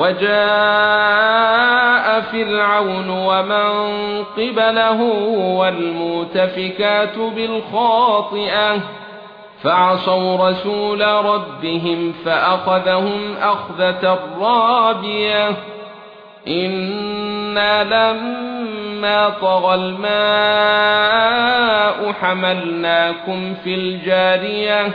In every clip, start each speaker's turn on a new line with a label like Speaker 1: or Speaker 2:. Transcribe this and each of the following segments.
Speaker 1: وجاء فرعون ومن قبله والمؤتفكات بالخاطئة فعصوا رسول ربهم فأخذهم أخذة رابية. إنا لما طغى الماء حملناكم في الجارية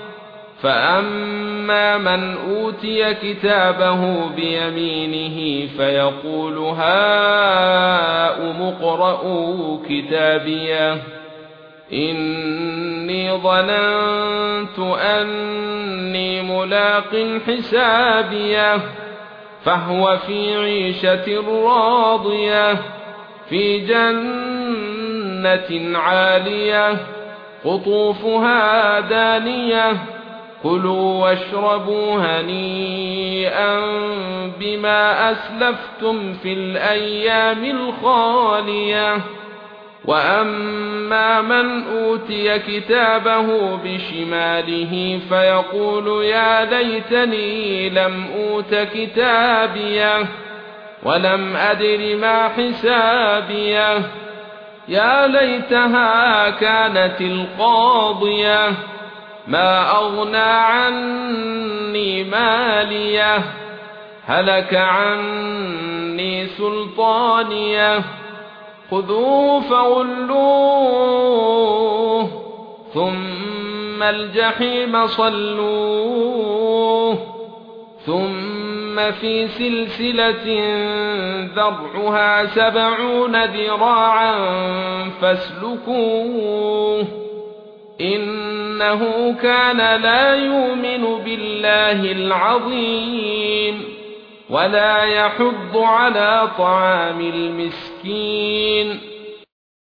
Speaker 1: فأما من أوتي كتابه بيمينه فيقول هاؤم اقرءوا كتابيه إني ظننت أني ملاق حسابيه فهو في عيشة راضية في جنة عالية قطوفها دانية كلوا واشربوا هنيئا بما أسلفتم في الأيام الخالية. وأما من أوتي كتابه بشماله فيقول يا ليتني لم أوت كتابيه ولم أدر ما حسابيه يا ليتها كانت القاضية. ما أغنى عني ماليه هلك عني سلطانيه خذوه فغلوه ثم الجحيم صلوه ثم في سلسلة ذرعها سبعون ذراعا فاسلكوه إنه كان لا يؤمن بالله العظيم ولا يحض على طعام المسكين